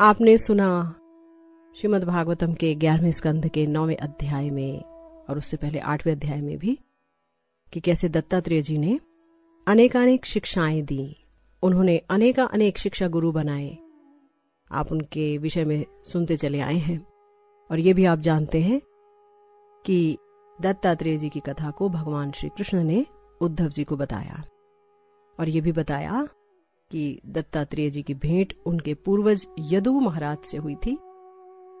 आपने सुना श्रीमद् भागवतम के ग्यारहवें स्कंध के नौवें अध्याय में, और उससे पहले आठवें अध्याय में भी, कि कैसे दत्तात्रेय जी ने अनेकानेक शिक्षाएँ दी। उन्होंने अनेका अनेक शिक्षा गुरु बनाए। आप उनके विषय में सुनते चले आए हैं, और ये भी आप जानते हैं कि दत्तात्रेय जी की कथा को भगवान श्री कृष्ण ने उद्धव जी को बताया, और ये भी बताया कि दत्तात्रेय जी की भेंट उनके पूर्वज यदु महाराज से हुई थी,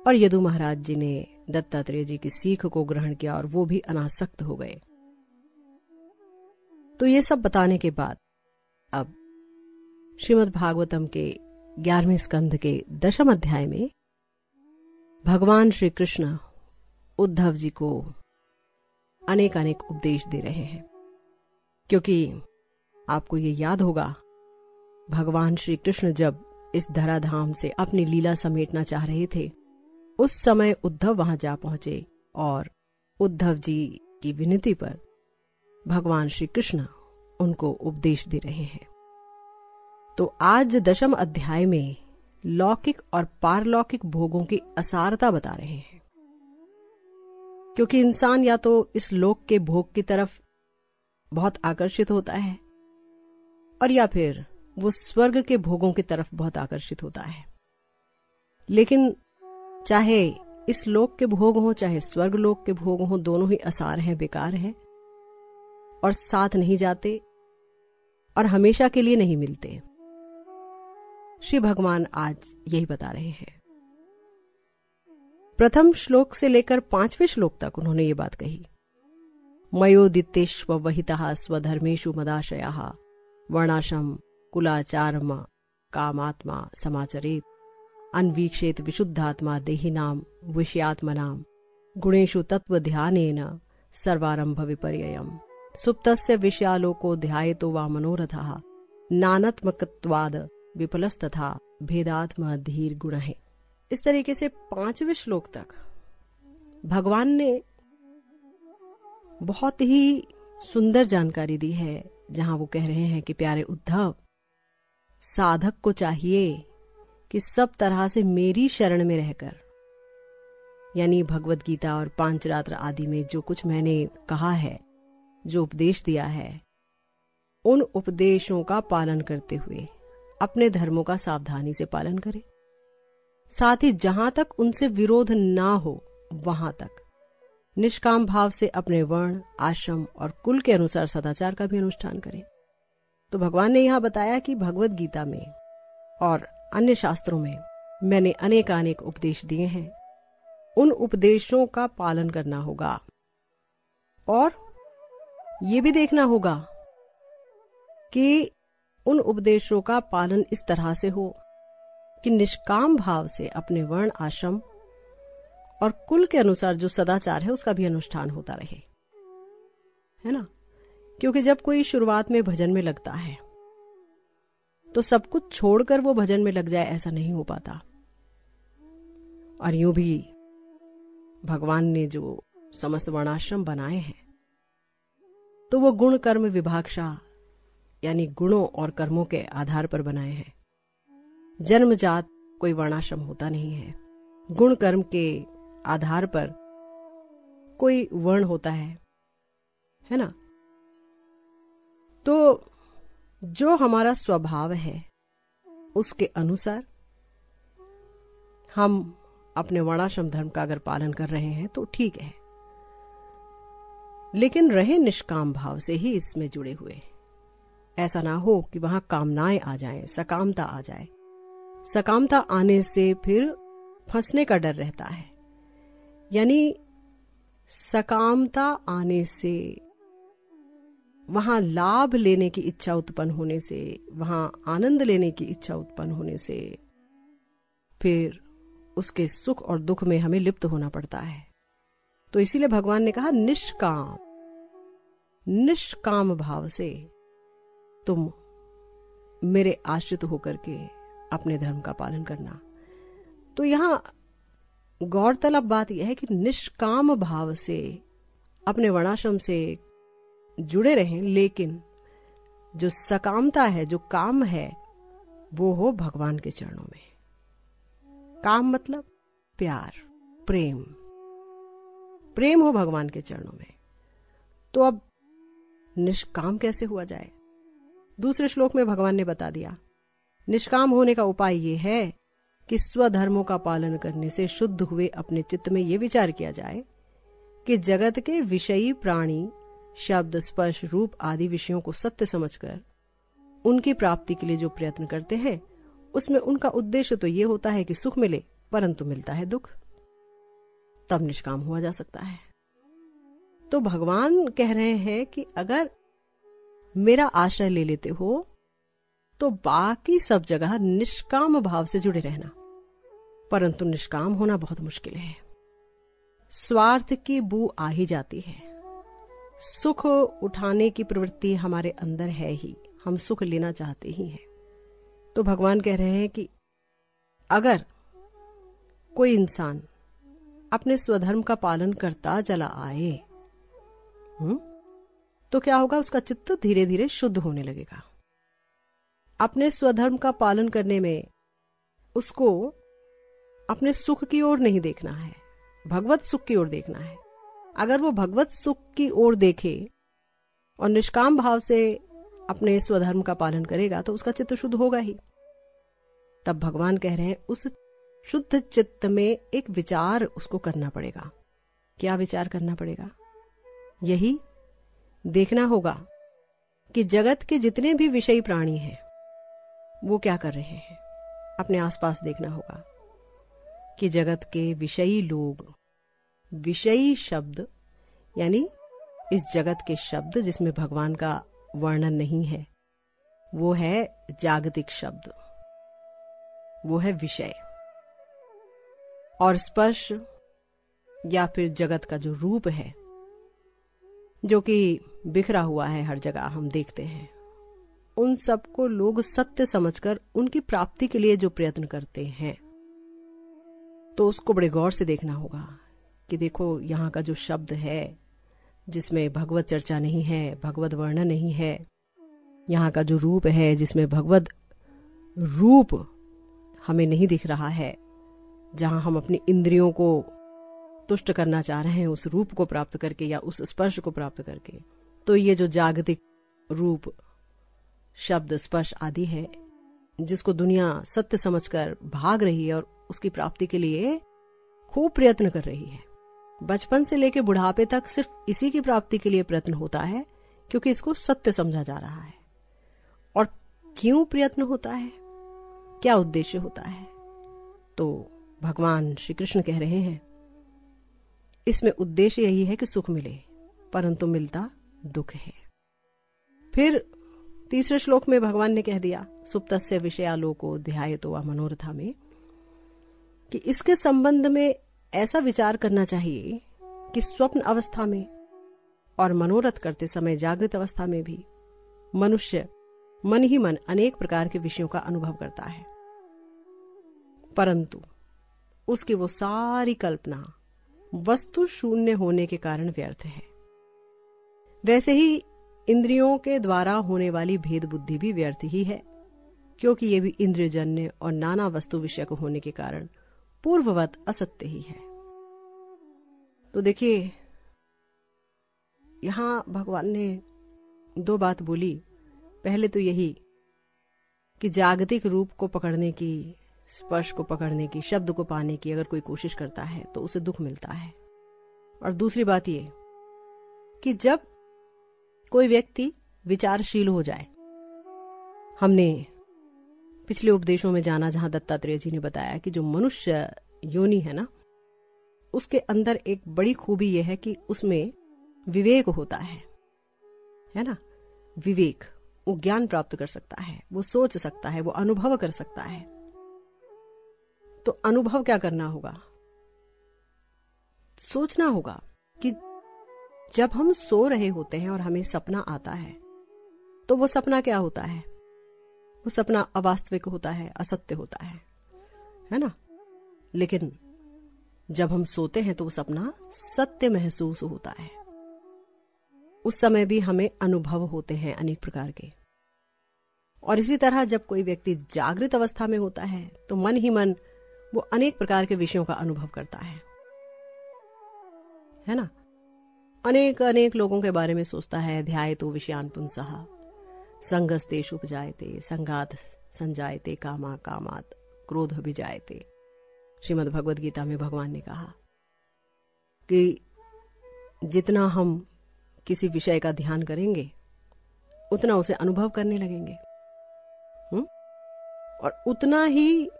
और यदु महाराज जी ने दत्तात्रेय जी की सीख को ग्रहण किया और वो भी अनासक्त हो गए। तो ये सब बताने के बाद, अब श्रीमद् भागवतम के ग्यारहवें स्कंध के दशम अध्याय में भगवान श्री कृष्ण उद्धव जी को अनेक अनेक उपदेश दे रहे हैं। क्योंकि आपको ये याद होगा भगवान श्री कृष्ण जब इस धराधाम से अपनी लीला समेटना चाह रहे थे, उस समय उद्धव वहाँ जा पहुँचे और उद्धव जी की विनती पर भगवान श्री कृष्ण उनको उपदेश दे रहे हैं। तो आज दशम अध्याय में लौकिक और पारलौकिक भोगों की असारता बता रहे हैं। क्योंकि इंसान या तो इस लोक के भोग की तरफ़ बहुत आकर्षित होता है, और या फिर वो स्वर्ग के भोगों की तरफ़ बहुत आकर्षित होता है। लेकिन चाहे इस लोक के भोग हो, चाहे स्वर्ग लोक के भोग हो, दोनों ही असार हैं, बेकार हैं और साथ नहीं जाते और हमेशा के लिए नहीं मिलते। श्री भगवान आज यही बता रहे हैं। प्रथम श्लोक से लेकर पाँचवें श्लोक तक उन्होंने ये बात कही। मयोदितेश्व वहिता स्वधर्मेशु मदाशया वर्णाशम कुलाचारम कामात्मा समाचरेत। अन्वीक्षेत विशुद्धात्मा देहिनाम, विषयात्मनाम। गुणेशु तत्व ध्यान सर्वारंभ विपर्ययम सुप्तस्य विषयालोको ध्यायतो वा मनोरथः। नानत्मकत्वाद विफलस्तथा भेदात्म धीर गुण है इस तरीके से पाँचवें श्लोक तक भगवान ने बहुत ही सुंदर जानकारी दी है, जहाँ वो कह रहे हैं कि प्यारे उद्धव साधक को चाहिए कि सब तरह से मेरी शरण में रहकर, यानी भगवत गीता और पांचरात्र आदि में जो कुछ मैंने कहा है, जो उपदेश दिया है, उन उपदेशों का पालन करते हुए अपने धर्मों का सावधानी से पालन करें। साथ ही जहाँ तक उनसे विरोध ना हो, वहाँ तक निष्काम भाव से अपने वर्ण, आश्रम और कुल के अनुसार सदाचार का भी अनुष्ठान करें। तो भगवान ने यहाँ बताया कि भगवत गीता में और अन्य शास्त्रों में मैंने अनेक अनेक उपदेश दिए हैं। उन उपदेशों का पालन करना होगा और ये भी देखना होगा कि उन उपदेशों का पालन इस तरह से हो कि निष्काम भाव से अपने वर्ण आश्रम और कुल के अनुसार जो सदाचार है उसका भी अनुष्ठान होता रहे। है ना? क्योंकि जब कोई शुरुआत में भजन में लगता है तो सब कुछ छोड़कर वो भजन में लग जाए, ऐसा नहीं हो पाता। और यूँ भी भगवान ने जो समस्त वर्णाश्रम बनाए हैं तो वो गुण कर्म विभागशाह यानी गुणों और कर्मों के आधार पर बनाए हैं। जन्मजात कोई वर्णाश्रम होता नहीं है। गुण कर्म के आधार पर कोई वर्ण होता है है ना? तो जो हमारा स्वभाव है उसके अनुसार हम अपने वर्णाश्रम धर्म का अगर पालन कर रहे हैं तो ठीक है। लेकिन रहे निष्काम भाव से ही इसमें जुड़े हुए। ऐसा ना हो कि वहाँ कामनाएँ आ जाएँ, सकामता आ जाए। सकामता आने से फिर फंसने का डर रहता है। यानी सकामता आने से वहाँ लाभ लेने की इच्छा उत्पन्न होने से, वहाँ आनंद लेने की इच्छा उत्पन्न होने से, फिर उसके सुख और दुख में हमें लिप्त होना पड़ता है। तो इसीलिए भगवान ने कहा, निष्काम निष्काम भाव से तुम मेरे आश्रित होकर के अपने धर्म का पालन करना। तो यहाँ गौरतलब बात यह है कि निष्काम भाव से, अपने वर्णाश्रम से जुड़े रहें, लेकिन जो सकामता है, जो काम है, वो हो भगवान के चरणों में। काम मतलब प्यार, प्रेम। प्रेम हो भगवान के चरणों में। तो अब निष्काम कैसे हुआ जाए? दूसरे श्लोक में भगवान ने बता दिया, निष्काम होने का उपाय यह है कि स्वधर्मों का पालन करने से शुद्ध हुए अपने चित्त में यह विचार किया जाए कि जगत के विषयी प्राणी शब्द, स्पर्श, रूप आदि विषयों को सत्य समझकर, उनकी प्राप्ति के लिए जो प्रयत्न करते हैं, उसमें उनका उद्देश्य तो ये होता है कि सुख मिले, परंतु मिलता है दुख। तब निष्काम हुआ जा सकता है। तो भगवान कह रहे हैं कि अगर मेरा आश्रय ले लेते हो तो बाकी सब जगह निष्काम भाव से जुड़े रहना। परंतु निष्काम होना बहुत मुश्किल है। स्वार्थ की बू आ ही जाती है। सुख उठाने की प्रवृत्ति हमारे अंदर है ही। हम सुख लेना चाहते ही हैं। तो भगवान कह रहे हैं कि अगर कोई इंसान अपने स्वधर्म का पालन करता चला आए हुँ? तो क्या होगा? उसका चित्त धीरे धीरे शुद्ध होने लगेगा। अपने स्वधर्म का पालन करने में उसको अपने सुख की ओर नहीं देखना है। भगवत सुख की ओर देखना है। अगर वो भगवत सुख की ओर देखे और निष्काम भाव से अपने स्वधर्म का पालन करेगा तो उसका चित्त शुद्ध होगा ही। तब भगवान कह रहे हैं, उस शुद्ध चित्त में एक विचार उसको करना पड़ेगा। क्या विचार करना पड़ेगा? यही देखना होगा कि जगत के जितने भी विषयी प्राणी हैं, वो क्या कर रहे हैं। अपने आसपास देखना होगा कि जगत के विषयी लोग विषयी शब्द, यानी इस जगत के शब्द जिसमें भगवान का वर्णन नहीं है, वो है जागतिक शब्द, वो है विषय। और स्पर्श, या फिर जगत का जो रूप है, जो कि बिखरा हुआ है हर जगह हम देखते हैं, उन सबको लोग सत्य समझकर उनकी प्राप्ति के लिए जो प्रयत्न करते हैं तो उसको बड़े गौर से देखना होगा। कि देखो, यहाँ का जो शब्द है, जिसमें भगवत चर्चा नहीं है, भगवत वर्णन नहीं है, यहाँ का जो रूप है, जिसमें भगवत रूप हमें नहीं दिख रहा है, जहाँ हम अपनी इंद्रियों को तुष्ट करना चाह रहे हैं, उस रूप को प्राप्त करके या उस स्पर्श को प्राप्त करके तो ये जो जागतिक रूप, शब्द, स्पर्श आदि है, जिसको दुनिया सत्य समझकर भाग रही है और उसकी प्राप्ति के लिए खूब प्रयत्न कर रही है। बचपन से लेकर बुढ़ापे तक सिर्फ़ इसी की प्राप्ति के लिए प्रयत्न होता है, क्योंकि इसको सत्य समझा जा रहा है। और क्यों प्रयत्न होता है? क्या उद्देश्य होता है? तो भगवान श्री कृष्ण कह रहे हैं, इसमें उद्देश्य यही है कि सुख मिले, परंतु मिलता दुख है। फिर तीसरे श्लोक में भगवान ने कह दिया सुप्त विषयालोको ध्याय तो मनोरथा में, कि इसके संबंध में ऐसा विचार करना चाहिए कि स्वप्न अवस्था में और मनोरथ करते समय, जागृत अवस्था में भी मनुष्य मन ही मन अनेक प्रकार के विषयों का अनुभव करता है। परंतु उसकी वो सारी कल्पना वस्तु शून्य होने के कारण व्यर्थ है। वैसे ही इंद्रियों के द्वारा होने वाली भेद बुद्धि भी व्यर्थ ही है, क्योंकि ये भी इंद्रियजन्य और नाना वस्तु विषय को होने के कारण पूर्ववत असत्य ही है। तो देखिए, यहाँ भगवान ने दो बात बोली। पहले तो यही कि जागतिक रूप को पकड़ने की, स्पर्श को पकड़ने की, शब्द को पाने की अगर कोई कोशिश करता है तो उसे दुख मिलता है। और दूसरी बात ये कि जब कोई व्यक्ति विचारशील हो जाए, हमने पिछले उपदेशों में जाना, जहाँ दत्तात्रेय जी ने बताया कि जो मनुष्य योनि है ना, उसके अंदर एक बड़ी खूबी यह है कि उसमें विवेक होता है। है ना? विवेक, वो ज्ञान प्राप्त कर सकता है, वो सोच सकता है, वो अनुभव कर सकता है। तो अनुभव क्या करना होगा? सोचना होगा कि जब हम सो रहे होते हैं और हमें सपना आता है तो वो सपना क्या होता है? वो सपना अवास्तविक होता है, असत्य होता है। है ना? लेकिन जब हम सोते हैं तो वो सपना सत्य महसूस होता है। उस समय भी हमें अनुभव होते हैं अनेक प्रकार के। और इसी तरह जब कोई व्यक्ति जागृत अवस्था में होता है तो मन ही मन वो अनेक प्रकार के विषयों का अनुभव करता है। है ना? अनेक अनेक लोगों के बारे में सोचता है ध्याय तो विषयान पुंसः। संगस्तेश उपजायते, संगात संजायते, कामा कामात क्रोध भी जायते श्रीमद भगवद गीता में भगवान ने कहा कि जितना हम किसी विषय का ध्यान करेंगे, उतना उसे अनुभव करने लगेंगे। हुँ? और उतना ही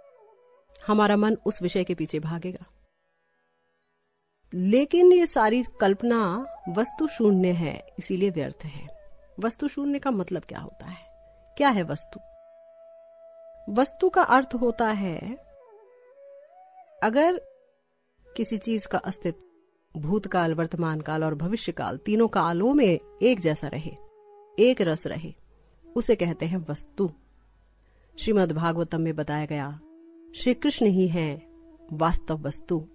हमारा मन उस विषय के पीछे भागेगा। लेकिन ये सारी कल्पना वस्तु शून्य है, इसीलिए व्यर्थ है। वस्तु शून्य का मतलब क्या होता है? क्या है वस्तु? वस्तु का अर्थ होता है, अगर किसी चीज़ का अस्तित्व, भूतकाल वर्तमान काल और भविष्य काल तीनों कालों में एक जैसा रहे, एक रस रहे, उसे कहते हैं वस्तु। श्रीमद भागवतम में बताया गया श्री कृष्ण ही है वास्तव वस्तु।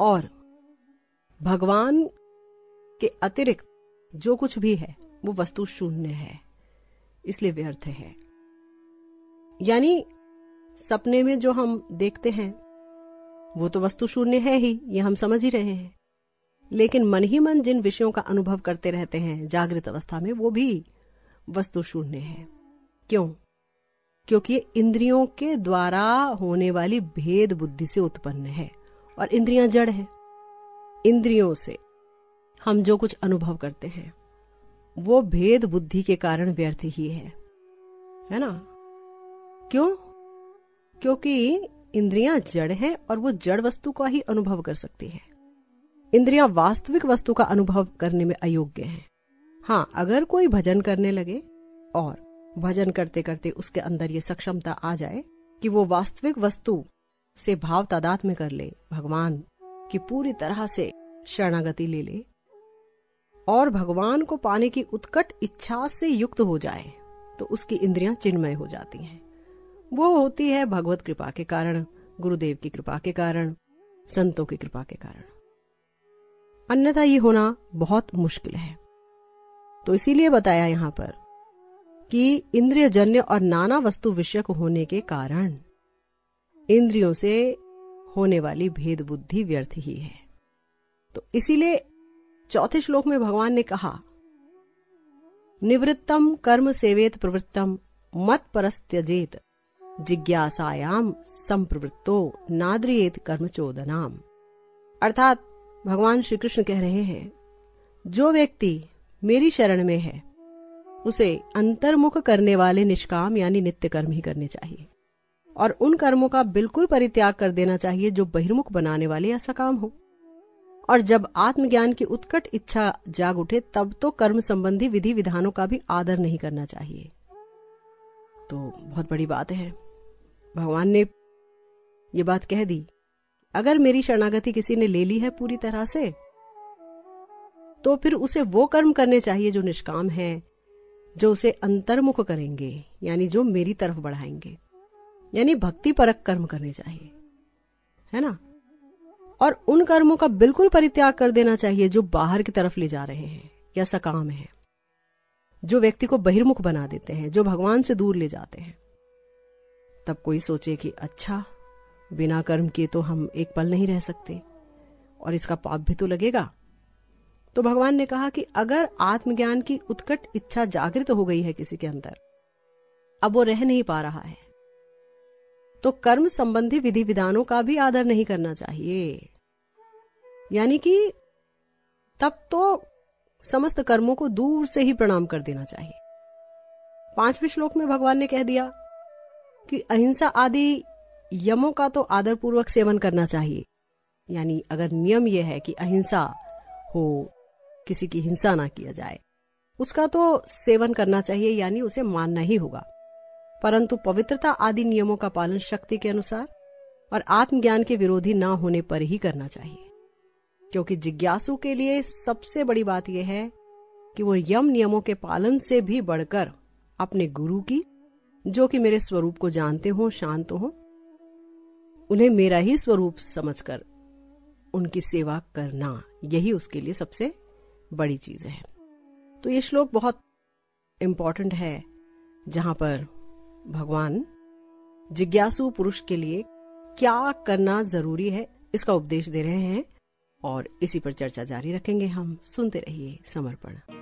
और भगवान के अतिरिक्त जो कुछ भी है, वो वस्तु शून्य है, इसलिए व्यर्थ है। यानी सपने में जो हम देखते हैं, वो तो वस्तु शून्य है ही, ये हम समझ ही रहे हैं। लेकिन मन ही मन जिन विषयों का अनुभव करते रहते हैं, जागृत अवस्था में, वो भी वस्तु शून्य है। क्यों? क्योंकि इंद्रियों के द्वारा होने वाली भेद बुद्धि से उत्पन्न है, और इंद्रियाँ जड़ है। इंद्रियों से हम जो कुछ अनुभव करते हैं, वो भेद बुद्धि के कारण व्यर्थ ही है। है ना? क्यों? क्योंकि इंद्रियाँ जड़ है और वो जड़ वस्तु का ही अनुभव कर सकती है। इंद्रियाँ वास्तविक वस्तु का अनुभव करने में अयोग्य हैं। हाँ अगर कोई भजन करने लगे और भजन करते करते उसके अंदर ये सक्षमता आ जाए कि वो वास्तविक वस्तु से भाव तादात में कर ले, भगवान की पूरी तरह से शरणागति ले ले और भगवान को पाने की उत्कट इच्छा से युक्त हो जाए तो उसकी इंद्रियाँ चिन्मय हो जाती हैं। वो होती है भगवत कृपा के कारण, गुरुदेव की कृपा के कारण, संतों की कृपा के कारण। अन्यथा ये होना बहुत मुश्किल है। तो इसीलिए बताया यहाँ पर कि इंद्रिय जन्य और नाना वस्तु विषयक होने के कारण इंद्रियों से होने वाली भेद बुद्धि व्यर्थ ही है। तो इसीलिए चौथे श्लोक में भगवान ने कहा, निवृत्तम कर्म सेवेत प्रवृत्तम, मत परस्त्यजेत, जिज्ञासायाम संप्रवृत्तो नाद्रियेत कर्म चोदनाम अर्थात, भगवान श्री कृष्ण कह रहे हैं, जो व्यक्ति मेरी शरण में है, उसे अंतर्मुख करने वाले निष्काम यानी नित्य कर्म ही करने चाहिए, और उन कर्मों का बिल्कुल परित्याग कर देना चाहिए जो बहिर्मुख बनाने वाले या सकाम हो। और जब आत्मज्ञान की उत्कट इच्छा जाग उठे, तब तो कर्म संबंधी विधि विधानों का भी आदर नहीं करना चाहिए। तो बहुत बड़ी बात है। भगवान ने ये बात कह दी, अगर मेरी शरणागति किसी ने ले ली है पूरी तरह से तो फिर उसे वो कर्म करने चाहिए जो निष्काम है, जो उसे अंतर्मुख करेंगे, यानी जो मेरी तरफ़ बढ़ाएँगे। यानी भक्ति परक कर्म करने चाहिए। है ना? और उन कर्मों का बिल्कुल परित्याग कर देना चाहिए जो बाहर की तरफ़ ले जा रहे हैं या सकाम है, जो व्यक्ति को बहिर्मुख बना देते हैं, जो भगवान से दूर ले जाते हैं। तब कोई सोचे कि अच्छा बिना कर्म के तो हम एक पल नहीं रह सकते, और इसका पाप भी तो लगेगा। तो भगवान ने कहा कि अगर आत्मज्ञान की उत्कट इच्छा जागृत हो गई है किसी के अंदर, अब वो रह नहीं पा रहा है। तो कर्म संबंधी विधि विधानों का भी आदर नहीं करना चाहिए। यानी कि तब तो समस्त कर्मों को दूर से ही प्रणाम कर देना चाहिए। पाँचवें श्लोक में भगवान ने कह दिया कि अहिंसा आदि यमों का तो आदर पूर्वक सेवन करना चाहिए। यानी अगर नियम यह है कि अहिंसा हो, किसी की हिंसा ना किया जाए, उसका तो सेवन करना चाहिए, यानी उसे मानना ही होगा। परंतु पवित्रता आदि नियमों का पालन शक्ति के अनुसार और आत्मज्ञान के विरोधी ना होने पर ही करना चाहिए। क्योंकि जिज्ञासु के लिए सबसे बड़ी बात यह है कि वो यम नियमों के पालन से भी बढ़कर अपने गुरु की, जो कि मेरे स्वरूप को जानते हो, शांत हो, उन्हें मेरा ही स्वरूप समझकर उनकी सेवा करना, यही उसके लिए सबसे बड़ी चीज़ है। तो ये श्लोक बहुत इंपॉर्टेंट है, जहाँ पर भगवान जिज्ञासु पुरुष के लिए क्या करना ज़रूरी है, इसका उपदेश दे रहे हैं। और इसी पर चर्चा जारी रखेंगे। हम सुनते रहिए समर्पण।